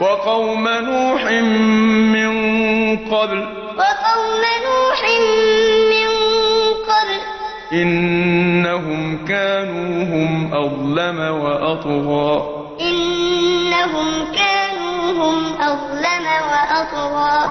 وقوم نوح من قبل. وقوم نوح من قبل. إنهم كانوا هم أظلم وأطغى. إنهم كانوا هم أظلم وأطغى.